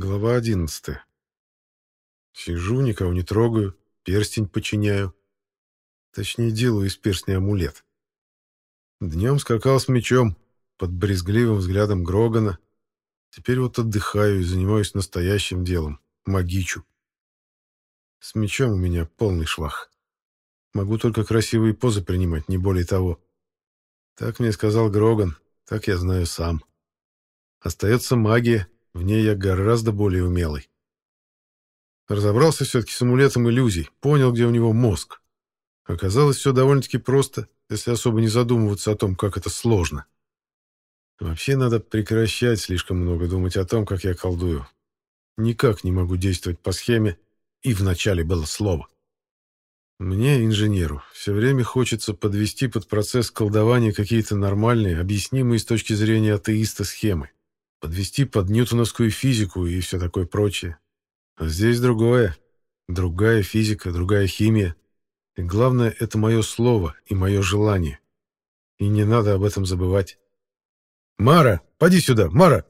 Глава 11. Сижу, никого не трогаю, перстень подчиняю. Точнее, делаю из перстня амулет. Днем скакал с мечом под брезгливым взглядом Грогана. Теперь вот отдыхаю и занимаюсь настоящим делом — магичу. С мечом у меня полный швах. Могу только красивые позы принимать, не более того. Так мне сказал Гроган, так я знаю сам. Остается магия — в ней я гораздо более умелый. Разобрался все-таки с амулетом иллюзий, понял, где у него мозг. Оказалось, все довольно-таки просто, если особо не задумываться о том, как это сложно. Вообще надо прекращать слишком много думать о том, как я колдую. Никак не могу действовать по схеме, и вначале было слово. Мне, инженеру, все время хочется подвести под процесс колдования какие-то нормальные, объяснимые с точки зрения атеиста схемы подвести под ньютоновскую физику и все такое прочее. А здесь другое. Другая физика, другая химия. И главное, это мое слово и мое желание. И не надо об этом забывать. «Мара, поди сюда, Мара!»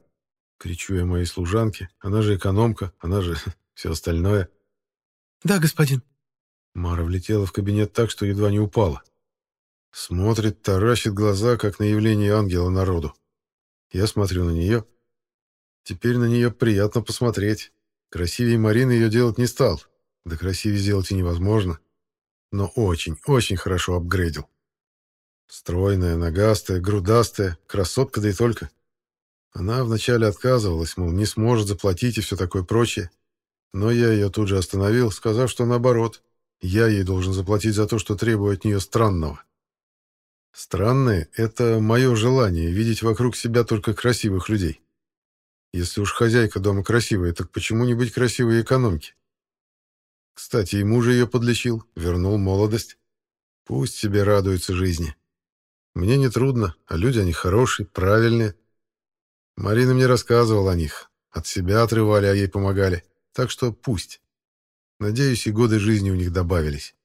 Кричу я моей служанке. Она же экономка, она же все остальное. «Да, господин». Мара влетела в кабинет так, что едва не упала. Смотрит, таращит глаза, как на явление ангела народу. Я смотрю на нее, Теперь на нее приятно посмотреть. Красивее Марины ее делать не стал. Да красивее сделать и невозможно. Но очень, очень хорошо апгрейдил. Стройная, ногастая, грудастая, красотка да и только. Она вначале отказывалась, мол, не сможет заплатить и все такое прочее. Но я ее тут же остановил, сказав, что наоборот. Я ей должен заплатить за то, что требую от нее странного. Странное — это мое желание видеть вокруг себя только красивых людей. Если уж хозяйка дома красивая, так почему не быть красивой экономки? Кстати, и мужа ее подлечил, вернул молодость. Пусть себе радуется жизни. Мне не трудно, а люди они хорошие, правильные. Марина мне рассказывала о них. От себя отрывали, а ей помогали. Так что пусть. Надеюсь, и годы жизни у них добавились.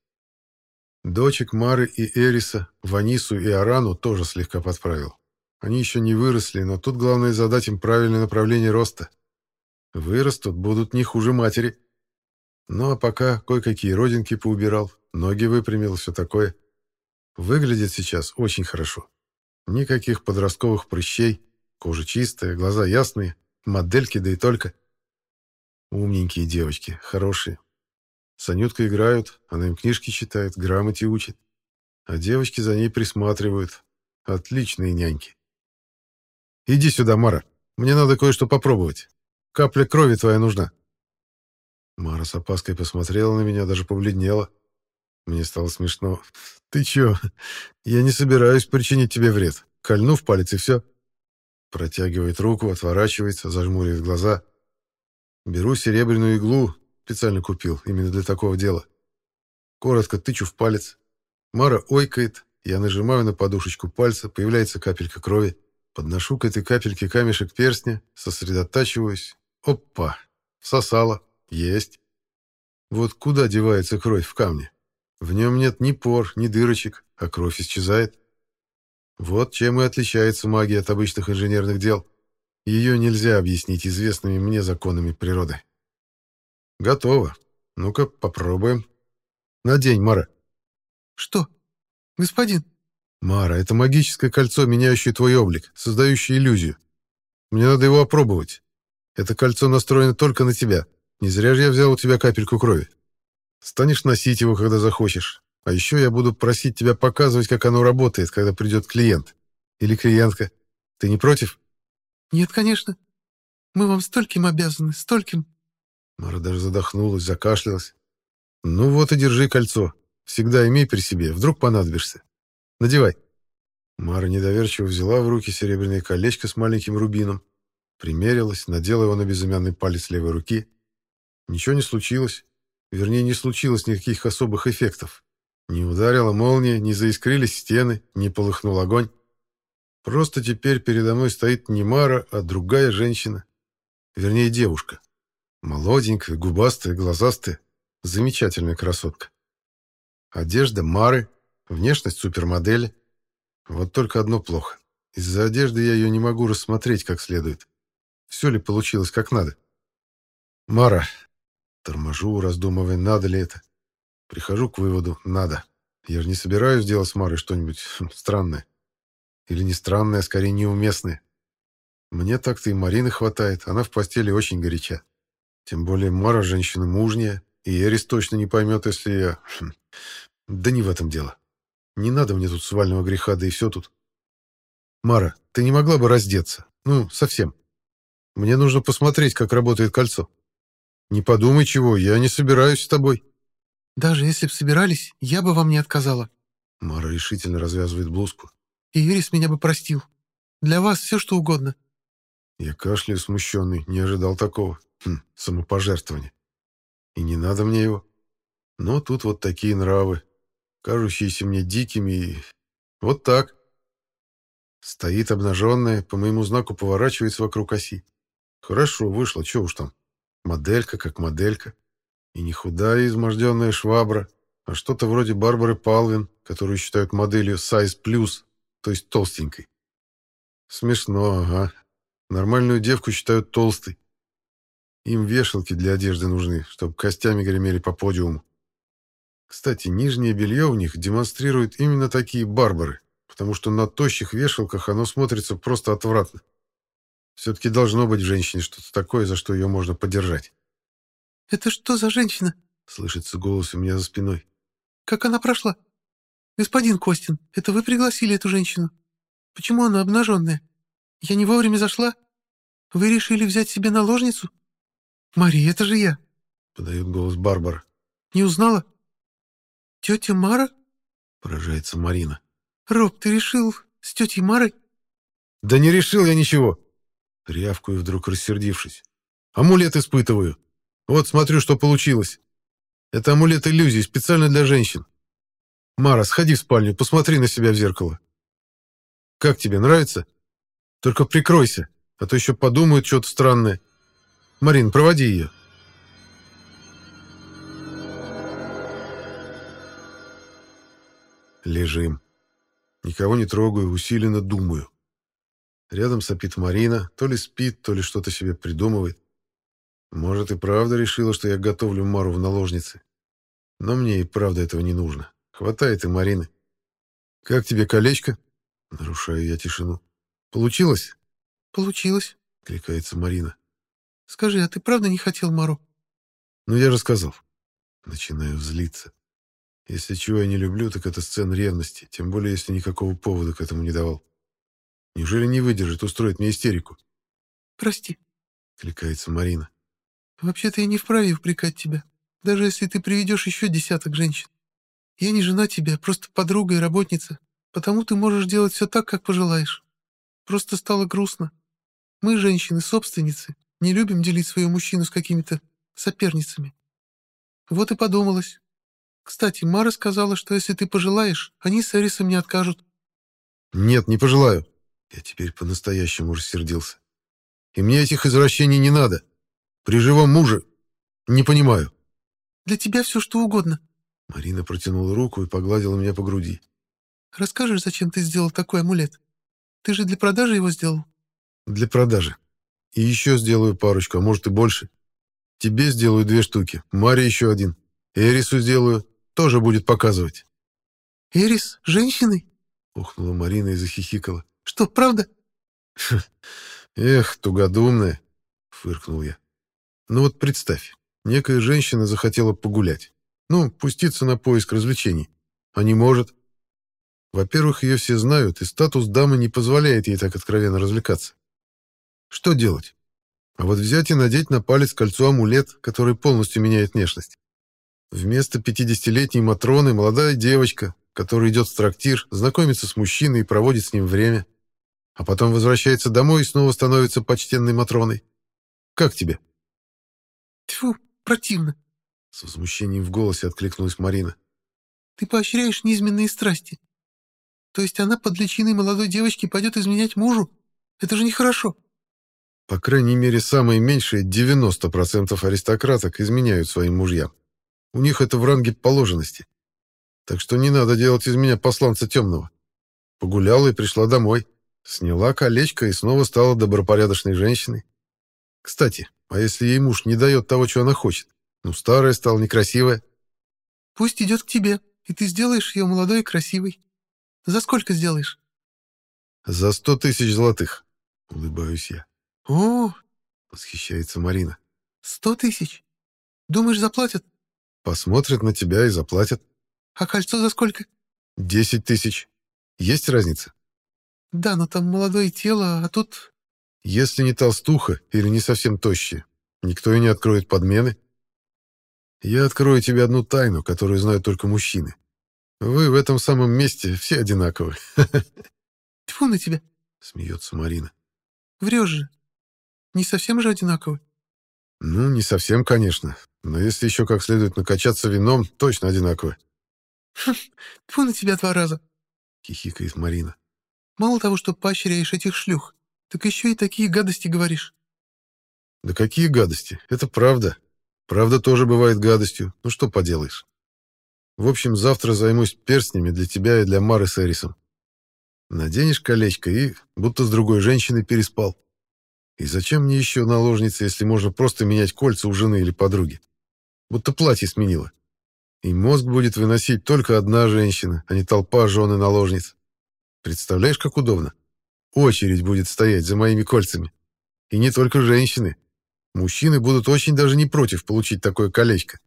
Дочек Мары и Эриса, Ванису и Арану тоже слегка подправил. Они еще не выросли, но тут главное задать им правильное направление роста. Вырастут, будут не хуже матери. Ну а пока кое-какие родинки поубирал, ноги выпрямил, все такое. Выглядит сейчас очень хорошо. Никаких подростковых прыщей, кожа чистая, глаза ясные, модельки да и только. Умненькие девочки, хорошие. С Анюткой играют, она им книжки читает, грамоте учит. А девочки за ней присматривают. Отличные няньки. Иди сюда, Мара. Мне надо кое-что попробовать. Капля крови твоя нужна». Мара с опаской посмотрела на меня, даже побледнела. Мне стало смешно. «Ты чё? Я не собираюсь причинить тебе вред. Кольну в палец и все». Протягивает руку, отворачивается, зажмуривает глаза. Беру серебряную иглу, специально купил, именно для такого дела. Коротко тычу в палец. Мара ойкает, я нажимаю на подушечку пальца, появляется капелька крови. Подношу к этой капельке камешек перстня, сосредотачиваюсь. Опа! Всосало. Есть. Вот куда девается кровь в камне? В нем нет ни пор, ни дырочек, а кровь исчезает. Вот чем и отличается магия от обычных инженерных дел. Ее нельзя объяснить известными мне законами природы. Готово. Ну-ка, попробуем. Надень, Мара. Что? Господин? «Мара, это магическое кольцо, меняющее твой облик, создающее иллюзию. Мне надо его опробовать. Это кольцо настроено только на тебя. Не зря же я взял у тебя капельку крови. Станешь носить его, когда захочешь. А еще я буду просить тебя показывать, как оно работает, когда придет клиент. Или клиентка. Ты не против?» «Нет, конечно. Мы вам стольким обязаны, стольким». Мара даже задохнулась, закашлялась. «Ну вот и держи кольцо. Всегда имей при себе, вдруг понадобишься. Надевай». Мара недоверчиво взяла в руки серебряное колечко с маленьким рубином, примерилась, надела его на безымянный палец левой руки. Ничего не случилось. Вернее, не случилось никаких особых эффектов. Не ударила молния, не заискрились стены, не полыхнул огонь. Просто теперь передо мной стоит не Мара, а другая женщина. Вернее, девушка. Молоденькая, губастая, глазастая. Замечательная красотка. Одежда Мары, Внешность супермодели. Вот только одно плохо. Из-за одежды я ее не могу рассмотреть как следует. Все ли получилось как надо? Мара. Торможу, раздумывая, надо ли это. Прихожу к выводу, надо. Я же не собираюсь делать с Марой что-нибудь странное. Или не странное, а скорее неуместное. Мне так-то и Марины хватает, она в постели очень горяча. Тем более Мара женщина мужняя, и Эрис точно не поймет, если я... Да не в этом дело. Не надо мне тут свального греха, да и все тут. Мара, ты не могла бы раздеться? Ну, совсем. Мне нужно посмотреть, как работает кольцо. Не подумай чего, я не собираюсь с тобой. Даже если б собирались, я бы вам не отказала. Мара решительно развязывает блузку. И Ирис меня бы простил. Для вас все что угодно. Я кашляю смущенный, не ожидал такого. Хм, самопожертвование. И не надо мне его. Но тут вот такие нравы, кажущиеся мне дикими и... Вот так. Стоит обнаженная, по моему знаку поворачивается вокруг оси. Хорошо, вышло, что уж там. Моделька как моделька. И не худая изможденная швабра, а что-то вроде Барбары Палвин, которую считают моделью Size Plus, то есть толстенькой. Смешно, ага. Нормальную девку считают толстой. Им вешалки для одежды нужны, чтобы костями гремели по подиуму. Кстати, нижнее белье у них демонстрирует именно такие барбары, потому что на тощих вешалках оно смотрится просто отвратно. Все-таки должно быть в женщине что-то такое, за что ее можно поддержать. «Это что за женщина?» — слышится голос у меня за спиной. «Как она прошла? Господин Костин, это вы пригласили эту женщину? Почему она обнаженная? Я не вовремя зашла? Вы решили взять себе наложницу? Мария, это же я!» — подает голос Барбара. «Не узнала?» «Тетя Мара?» — поражается Марина. «Роб, ты решил с тетей Марой?» «Да не решил я ничего!» Рявкую, вдруг рассердившись. «Амулет испытываю. Вот смотрю, что получилось. Это амулет иллюзий, специально для женщин. Мара, сходи в спальню, посмотри на себя в зеркало. Как тебе, нравится? Только прикройся, а то еще подумают что-то странное. Марин, проводи ее». Лежим. Никого не трогаю, усиленно думаю. Рядом сопит Марина, то ли спит, то ли что-то себе придумывает. Может, и правда решила, что я готовлю Мару в наложнице. Но мне и правда этого не нужно. Хватает и Марины. «Как тебе колечко?» Нарушаю я тишину. «Получилось?» «Получилось», — кликается Марина. «Скажи, а ты правда не хотел Мару?» «Ну, я же сказал». Начинаю злиться. Если чего я не люблю, так это сцен ревности, тем более, если никакого повода к этому не давал. Неужели не выдержит устроить мне истерику? «Прости», — кликается Марина. «Вообще-то я не вправе упрекать тебя, даже если ты приведешь еще десяток женщин. Я не жена тебя, просто подруга и работница, потому ты можешь делать все так, как пожелаешь. Просто стало грустно. Мы, женщины-собственницы, не любим делить своего мужчину с какими-то соперницами. Вот и подумалось. Кстати, Мара сказала, что если ты пожелаешь, они с Эрисом не откажут. Нет, не пожелаю. Я теперь по-настоящему рассердился. И мне этих извращений не надо. При живом муже не понимаю. Для тебя все что угодно. Марина протянула руку и погладила меня по груди. Расскажешь, зачем ты сделал такой амулет? Ты же для продажи его сделал? Для продажи. И еще сделаю парочку, а может и больше. Тебе сделаю две штуки, Маре еще один. Эрису сделаю, тоже будет показывать. «Эрис? Женщиной?» — ухнула Марина и захихикала. «Что, правда?» «Эх, тугодумная!» — фыркнул я. «Ну вот представь, некая женщина захотела погулять. Ну, пуститься на поиск развлечений. А не может. Во-первых, ее все знают, и статус дамы не позволяет ей так откровенно развлекаться. Что делать? А вот взять и надеть на палец кольцо амулет, который полностью меняет внешность. Вместо 50-летней Матроны молодая девочка, которая идет в трактир, знакомится с мужчиной и проводит с ним время. А потом возвращается домой и снова становится почтенной Матроной. Как тебе? Тьфу, противно. С возмущением в голосе откликнулась Марина. Ты поощряешь низменные страсти. То есть она под личиной молодой девочки пойдет изменять мужу? Это же нехорошо. По крайней мере, самые меньшие 90% аристократок изменяют своим мужьям. У них это в ранге положенности. Так что не надо делать из меня посланца темного. Погуляла и пришла домой. Сняла колечко и снова стала добропорядочной женщиной. Кстати, а если ей муж не дает того, что она хочет? Ну, старая стала, некрасивая. Пусть идет к тебе, и ты сделаешь ее молодой и красивой. За сколько сделаешь? За сто тысяч золотых, улыбаюсь я. О, восхищается Марина. Сто тысяч? Думаешь, заплатят? Посмотрят на тебя и заплатят. А кольцо за сколько? Десять тысяч. Есть разница? Да, но там молодое тело, а тут... Если не толстуха или не совсем тощая, никто и не откроет подмены. Я открою тебе одну тайну, которую знают только мужчины. Вы в этом самом месте все одинаковы. Тьфу на тебя, смеется Марина. Врешь же. Не совсем же одинаковы. Ну, не совсем, конечно. Но если еще как следует накачаться вином, точно одинаковы. Тьфу на тебя два раза, хихикает Марина. Мало того, что поощряешь этих шлюх, так еще и такие гадости говоришь. Да какие гадости? Это правда. Правда тоже бывает гадостью. Ну что поделаешь. В общем, завтра займусь перстнями для тебя и для Мары с Эрисом. Наденешь колечко и будто с другой женщиной переспал. И зачем мне еще наложница, если можно просто менять кольца у жены или подруги? Будто платье сменила. И мозг будет выносить только одна женщина, а не толпа жен и наложниц. Представляешь, как удобно? Очередь будет стоять за моими кольцами. И не только женщины. Мужчины будут очень даже не против получить такое колечко.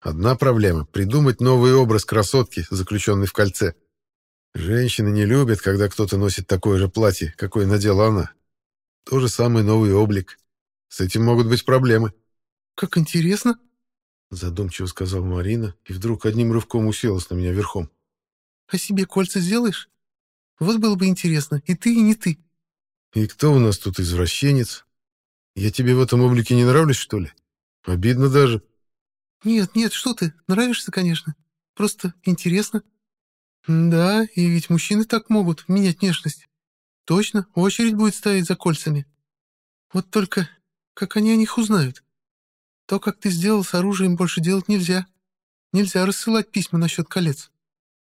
Одна проблема — придумать новый образ красотки, заключенной в кольце. Женщины не любят, когда кто-то носит такое же платье, какое надела она. То же самый новый облик. С этим могут быть проблемы. «Как интересно!» Задумчиво сказала Марина и вдруг одним рывком уселась на меня верхом. «А себе кольца сделаешь? Вот было бы интересно, и ты, и не ты». «И кто у нас тут извращенец? Я тебе в этом облике не нравлюсь, что ли? Обидно даже». «Нет, нет, что ты, нравишься, конечно. Просто интересно». «Да, и ведь мужчины так могут менять внешность. Точно, очередь будет стоять за кольцами. Вот только как они о них узнают? То, как ты сделал с оружием, больше делать нельзя. Нельзя рассылать письма насчет колец».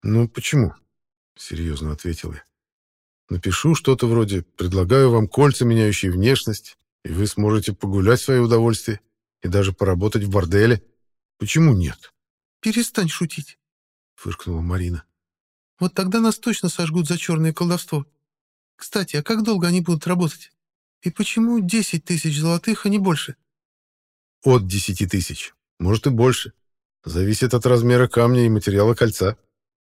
«Ну, почему?» — серьезно ответил я. «Напишу что-то вроде «предлагаю вам кольца, меняющие внешность, и вы сможете погулять в свое удовольствие и даже поработать в борделе». Почему нет? Перестань шутить, фыркнула Марина. Вот тогда нас точно сожгут за черное колдовство. Кстати, а как долго они будут работать? И почему десять тысяч золотых, а не больше? От десяти тысяч. Может и больше. Зависит от размера камня и материала кольца.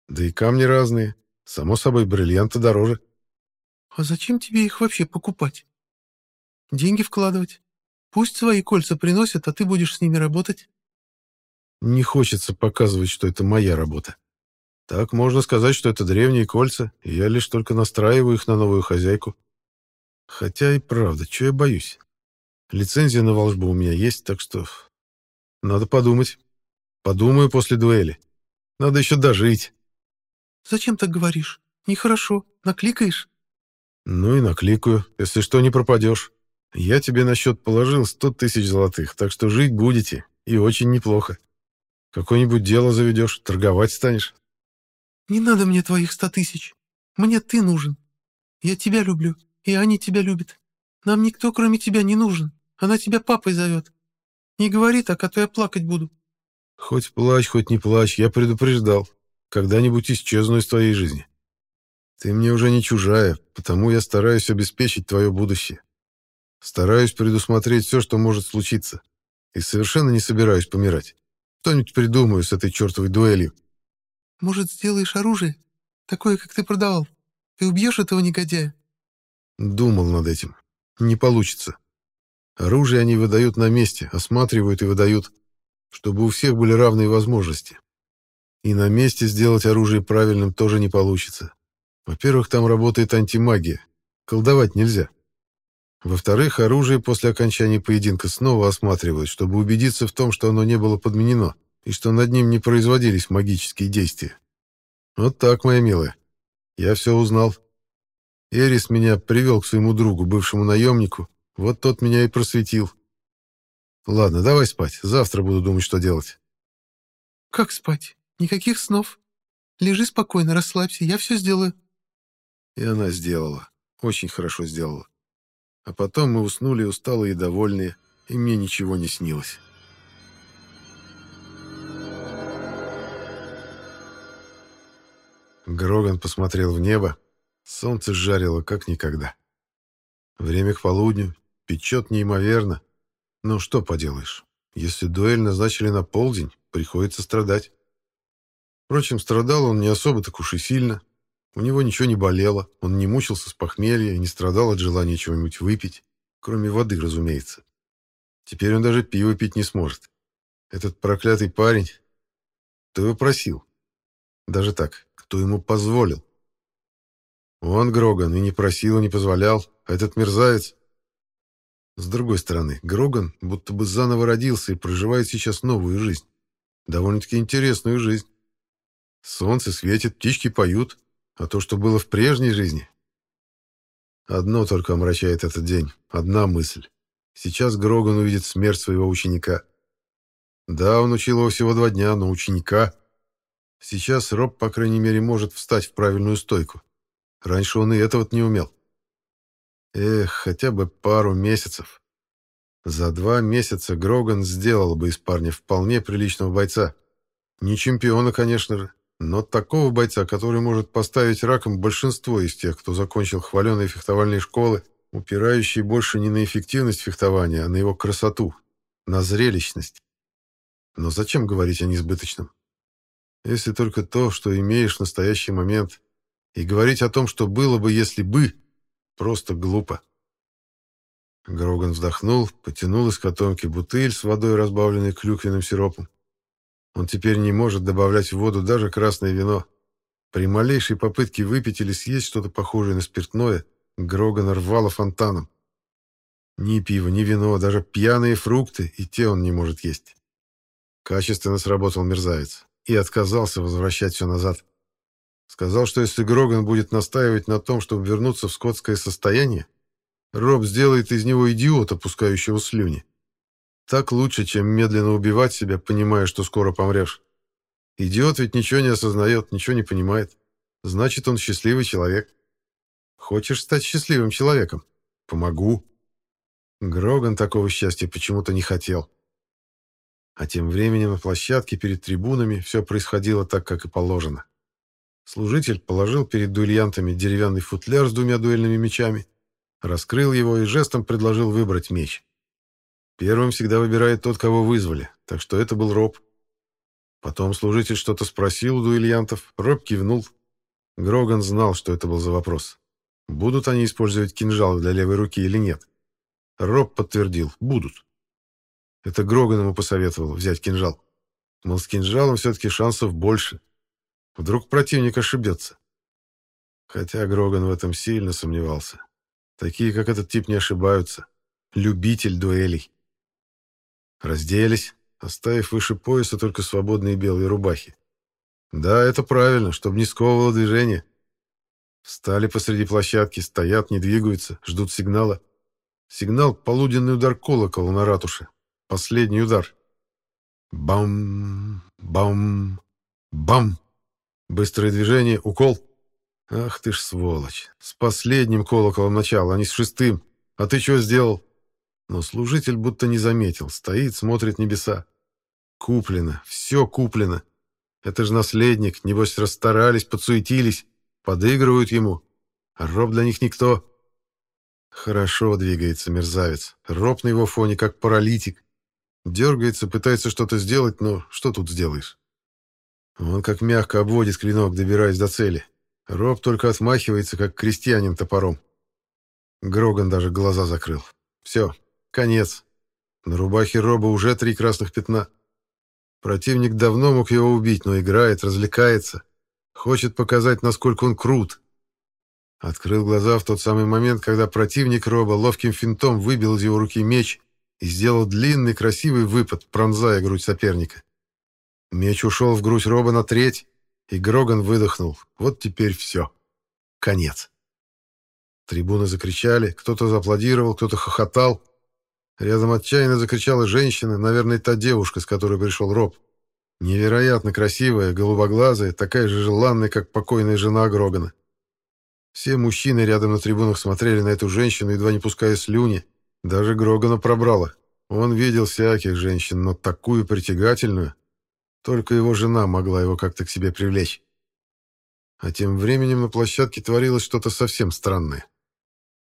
Да и камни разные. Само собой, бриллианты дороже. А зачем тебе их вообще покупать? Деньги вкладывать. Пусть свои кольца приносят, а ты будешь с ними работать. Не хочется показывать, что это моя работа. Так можно сказать, что это древние кольца, и я лишь только настраиваю их на новую хозяйку. Хотя и правда, что я боюсь? Лицензия на волшбу у меня есть, так что... Надо подумать. Подумаю после дуэли. Надо еще дожить. Зачем так говоришь? Нехорошо. Накликаешь? Ну и накликаю. Если что, не пропадешь. Я тебе на счет положил сто тысяч золотых, так что жить будете. И очень неплохо. Какое-нибудь дело заведешь, торговать станешь. Не надо мне твоих ста тысяч. Мне ты нужен. Я тебя люблю, и они тебя любят. Нам никто, кроме тебя, не нужен. Она тебя папой зовет. Не говори так, а то я плакать буду. Хоть плачь, хоть не плачь, я предупреждал. Когда-нибудь исчезну из твоей жизни. Ты мне уже не чужая, потому я стараюсь обеспечить твое будущее. Стараюсь предусмотреть все, что может случиться. И совершенно не собираюсь помирать. Что-нибудь придумаю с этой чертовой дуэлью. Может, сделаешь оружие? Такое, как ты продавал. И убьешь этого негодяя? Думал над этим. Не получится. Оружие они выдают на месте, осматривают и выдают, чтобы у всех были равные возможности. И на месте сделать оружие правильным тоже не получится. Во-первых, там работает антимагия. Колдовать нельзя. Во-вторых, оружие после окончания поединка снова осматривают, чтобы убедиться в том, что оно не было подменено, и что над ним не производились магические действия. Вот так, моя милая. Я все узнал. Эрис меня привел к своему другу, бывшему наемнику, вот тот меня и просветил. Ладно, давай спать, завтра буду думать, что делать. Как спать? Никаких снов. Лежи спокойно, расслабься, я все сделаю. И она сделала. Очень хорошо сделала. А потом мы уснули усталые и довольные, и мне ничего не снилось. Гроган посмотрел в небо. Солнце жарило как никогда. Время к полудню, печет неимоверно. Но что поделаешь, если дуэль назначили на полдень, приходится страдать. Впрочем, страдал он не особо так уж и сильно. У него ничего не болело, он не мучился с похмелья, не страдал от желания чего-нибудь выпить, кроме воды, разумеется. Теперь он даже пиво пить не сможет. Этот проклятый парень... Кто его просил? Даже так, кто ему позволил? Он, Гроган, и не просил, и не позволял, а этот мерзавец... С другой стороны, Гроган будто бы заново родился и проживает сейчас новую жизнь. Довольно-таки интересную жизнь. Солнце светит, птички поют, а то, что было в прежней жизни... Одно только омрачает этот день, одна мысль. Сейчас Гроган увидит смерть своего ученика. Да, он учил его всего два дня, но ученика... Сейчас Роб, по крайней мере, может встать в правильную стойку. Раньше он и этого не умел. Эх, хотя бы пару месяцев. За два месяца Гроган сделал бы из парня вполне приличного бойца. Не чемпиона, конечно же, но такого бойца, который может поставить раком большинство из тех, кто закончил хваленые фехтовальные школы, упирающие больше не на эффективность фехтования, а на его красоту, на зрелищность. Но зачем говорить о несбыточном? Если только то, что имеешь в настоящий момент, и говорить о том, что было бы, если бы, просто глупо. Гроган вздохнул, потянул из котомки бутыль с водой, разбавленной клюквенным сиропом. Он теперь не может добавлять в воду даже красное вино. При малейшей попытке выпить или съесть что-то похожее на спиртное, Гроган рвало фонтаном. Ни пиво, ни вино, даже пьяные фрукты, и те он не может есть. Качественно сработал мерзавец и отказался возвращать все назад. Сказал, что если Гроган будет настаивать на том, чтобы вернуться в скотское состояние, Роб сделает из него идиота, пускающего слюни. Так лучше, чем медленно убивать себя, понимая, что скоро помрешь. Идиот ведь ничего не осознает, ничего не понимает. Значит, он счастливый человек. Хочешь стать счастливым человеком? Помогу. Гроган такого счастья почему-то не хотел. А тем временем на площадке перед трибунами все происходило так, как и положено. Служитель положил перед дуэльянтами деревянный футляр с двумя дуэльными мечами, раскрыл его и жестом предложил выбрать меч. Первым всегда выбирает тот, кого вызвали, так что это был Роб. Потом служитель что-то спросил у дуэльянтов, Роб кивнул. Гроган знал, что это был за вопрос. Будут они использовать кинжалы для левой руки или нет? Роб подтвердил, будут. Это Гроган ему посоветовал взять кинжал. Мол, с кинжалом все-таки шансов больше. Вдруг противник ошибется. Хотя Гроган в этом сильно сомневался. Такие, как этот тип, не ошибаются. Любитель дуэлей. Разделись, оставив выше пояса только свободные белые рубахи. Да, это правильно, чтобы не сковывало движение. Встали посреди площадки, стоят, не двигаются, ждут сигнала. Сигнал — полуденный удар колокола на ратуше. Последний удар. Бам, бам, бам. Быстрое движение, укол. Ах ты ж сволочь. С последним колоколом начала, а не с шестым. А ты что сделал? Но служитель будто не заметил. Стоит, смотрит небеса. Куплено, все куплено. Это же наследник, небось расстарались, подсуетились, подыгрывают ему. А роб для них никто. Хорошо двигается мерзавец. Роб на его фоне как паралитик. Дергается, пытается что-то сделать, но что тут сделаешь? Он как мягко обводит клинок, добираясь до цели. Роб только отмахивается, как крестьянин топором. Гроган даже глаза закрыл. Все, конец. На рубахе Роба уже три красных пятна. Противник давно мог его убить, но играет, развлекается. Хочет показать, насколько он крут. Открыл глаза в тот самый момент, когда противник Роба ловким финтом выбил из его руки меч и сделал длинный красивый выпад, пронзая грудь соперника. Меч ушел в грудь Роба на треть, и Гроган выдохнул. Вот теперь все. Конец. Трибуны закричали, кто-то зааплодировал, кто-то хохотал. Рядом отчаянно закричала женщина, наверное, та девушка, с которой пришел Роб. Невероятно красивая, голубоглазая, такая же желанная, как покойная жена Грогана. Все мужчины рядом на трибунах смотрели на эту женщину, едва не пуская слюни. Даже Грогана пробрало. Он видел всяких женщин, но такую притягательную. Только его жена могла его как-то к себе привлечь. А тем временем на площадке творилось что-то совсем странное.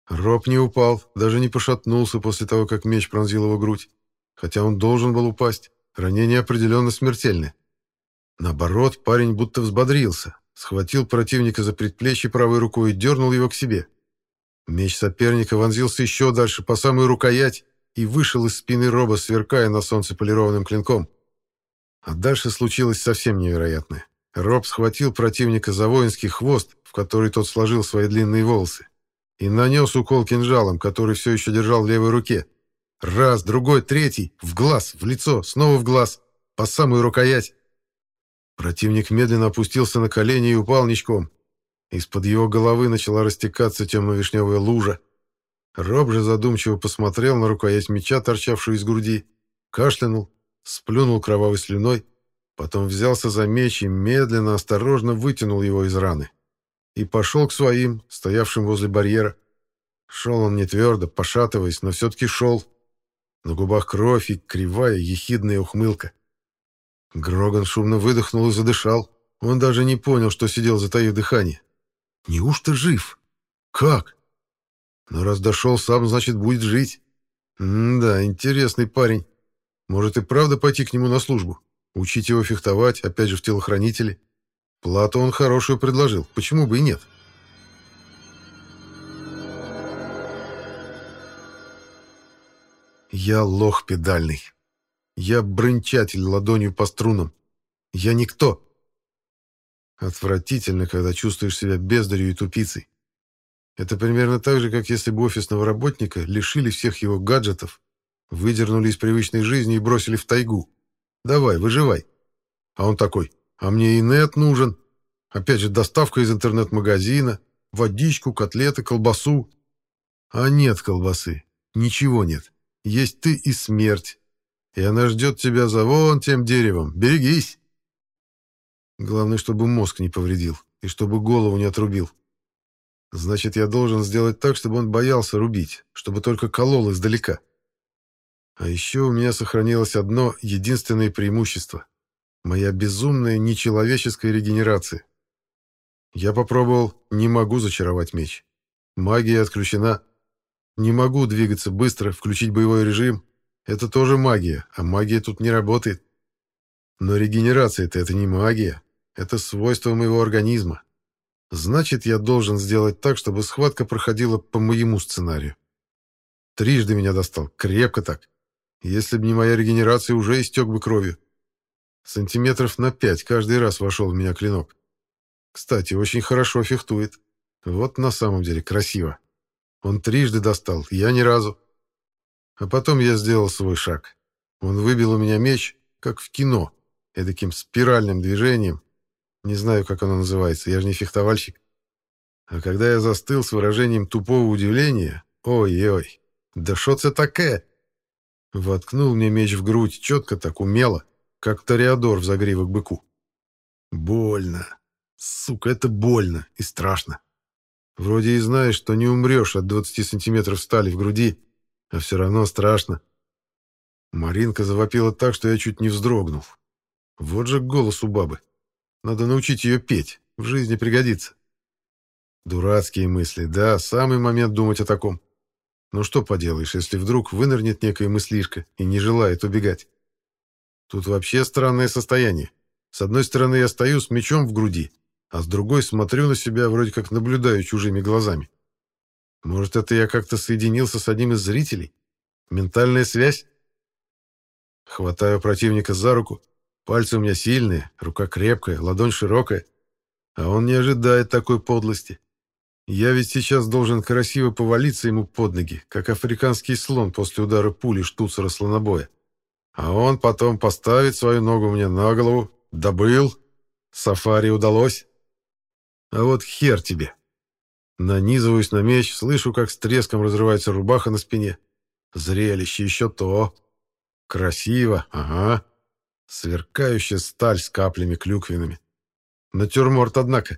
Роб не упал, даже не пошатнулся после того, как меч пронзил его грудь. Хотя он должен был упасть. Ранение определенно смертельное. Наоборот, парень будто взбодрился, схватил противника за предплечье правой рукой и дернул его к себе. Меч соперника вонзился еще дальше, по самую рукоять, и вышел из спины Роба, сверкая на солнце полированным клинком. А дальше случилось совсем невероятное. Роб схватил противника за воинский хвост, в который тот сложил свои длинные волосы, и нанес укол кинжалом, который все еще держал в левой руке. Раз, другой, третий, в глаз, в лицо, снова в глаз, по самую рукоять. Противник медленно опустился на колени и упал ничком. Из-под его головы начала растекаться темно-вишневая лужа. Роб же задумчиво посмотрел на рукоять меча, торчавшую из груди, кашлянул, сплюнул кровавой слюной, потом взялся за меч и медленно, осторожно вытянул его из раны. И пошел к своим, стоявшим возле барьера. Шел он не твердо, пошатываясь, но все-таки шел. На губах кровь и кривая, ехидная ухмылка. Гроган шумно выдохнул и задышал. Он даже не понял, что сидел, затаив дыхание. Неужто жив? Как? Но раз дошел сам, значит, будет жить. М да, интересный парень. Может и правда пойти к нему на службу? Учить его фехтовать, опять же, в телохранители? Плату он хорошую предложил, почему бы и нет? Я лох педальный. Я брынчатель ладонью по струнам. Я никто. Отвратительно, когда чувствуешь себя бездарью и тупицей. Это примерно так же, как если бы офисного работника лишили всех его гаджетов, выдернули из привычной жизни и бросили в тайгу. Давай, выживай. А он такой, а мне и нет нужен. Опять же, доставка из интернет-магазина, водичку, котлеты, колбасу. А нет колбасы, ничего нет. Есть ты и смерть. И она ждет тебя за вон тем деревом. Берегись. Главное, чтобы мозг не повредил и чтобы голову не отрубил. Значит, я должен сделать так, чтобы он боялся рубить, чтобы только колол издалека. А еще у меня сохранилось одно единственное преимущество. Моя безумная нечеловеческая регенерация. Я попробовал, не могу зачаровать меч. Магия отключена. Не могу двигаться быстро, включить боевой режим. Это тоже магия, а магия тут не работает. Но регенерация-то это не магия. Это свойство моего организма. Значит, я должен сделать так, чтобы схватка проходила по моему сценарию. Трижды меня достал, крепко так. Если бы не моя регенерация, уже истек бы кровью. Сантиметров на пять каждый раз вошел в меня клинок. Кстати, очень хорошо фехтует. Вот на самом деле красиво. Он трижды достал, я ни разу. А потом я сделал свой шаг. Он выбил у меня меч, как в кино, эдаким спиральным движением, не знаю, как оно называется, я же не фехтовальщик. А когда я застыл с выражением тупого удивления, ой-ой, да что это такое? Воткнул мне меч в грудь четко так умело, как Тореадор в загривок быку. Больно. Сука, это больно и страшно. Вроде и знаешь, что не умрешь от 20 сантиметров стали в груди, а все равно страшно. Маринка завопила так, что я чуть не вздрогнул. Вот же голос у бабы. Надо научить ее петь. В жизни пригодится. Дурацкие мысли. Да, самый момент думать о таком. Но что поделаешь, если вдруг вынырнет некая мыслишка и не желает убегать? Тут вообще странное состояние. С одной стороны, я стою с мечом в груди, а с другой смотрю на себя, вроде как наблюдаю чужими глазами. Может, это я как-то соединился с одним из зрителей? Ментальная связь? Хватаю противника за руку, Пальцы у меня сильные, рука крепкая, ладонь широкая. А он не ожидает такой подлости. Я ведь сейчас должен красиво повалиться ему под ноги, как африканский слон после удара пули штуцера слонобоя. А он потом поставит свою ногу мне на голову. Добыл. Сафари удалось. А вот хер тебе. Нанизываюсь на меч, слышу, как с треском разрывается рубаха на спине. Зрелище еще то. Красиво, ага. Сверкающая сталь с каплями клюквенными. Натюрморт, однако.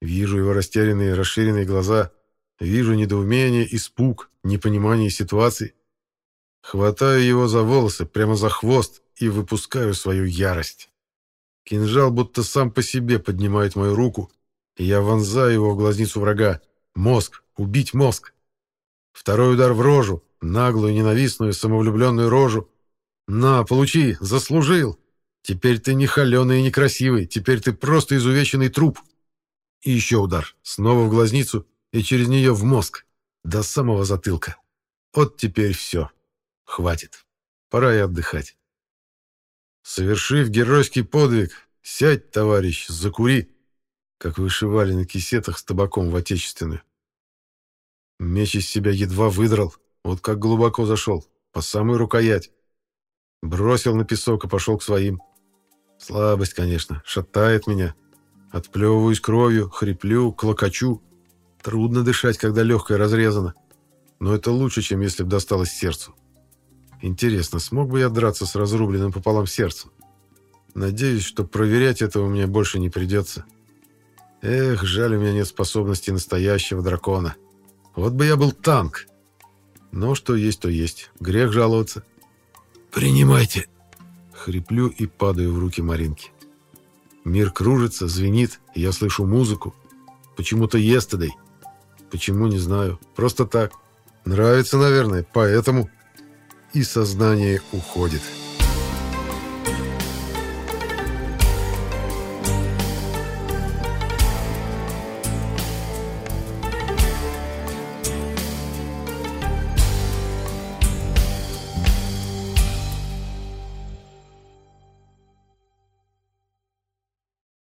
Вижу его растерянные, расширенные глаза. Вижу недоумение, испуг, непонимание ситуации. Хватаю его за волосы, прямо за хвост, и выпускаю свою ярость. Кинжал будто сам по себе поднимает мою руку, и я вонзаю его в глазницу врага. Мозг, убить мозг. Второй удар в рожу, наглую, ненавистную, самовлюбленную рожу. На, получи, заслужил. Теперь ты не холеный и некрасивый, теперь ты просто изувеченный труп. И еще удар, снова в глазницу и через нее в мозг, до самого затылка. Вот теперь все. Хватит. Пора и отдыхать. Совершив геройский подвиг, сядь, товарищ, закури, как вышивали на кисетах с табаком в отечественную. Меч из себя едва выдрал, вот как глубоко зашел, по самую рукоять. Бросил на песок и пошел к своим. Слабость, конечно, шатает меня. Отплевываюсь кровью, хриплю, клокочу. Трудно дышать, когда легкое разрезано. Но это лучше, чем если бы досталось сердцу. Интересно, смог бы я драться с разрубленным пополам сердцем? Надеюсь, что проверять этого мне больше не придется. Эх, жаль, у меня нет способности настоящего дракона. Вот бы я был танк. Но что есть, то есть. Грех жаловаться. «Принимайте!» Хриплю и падаю в руки Маринки. Мир кружится, звенит, я слышу музыку. Почему-то естедей. Почему, не знаю. Просто так. Нравится, наверное, поэтому и сознание уходит.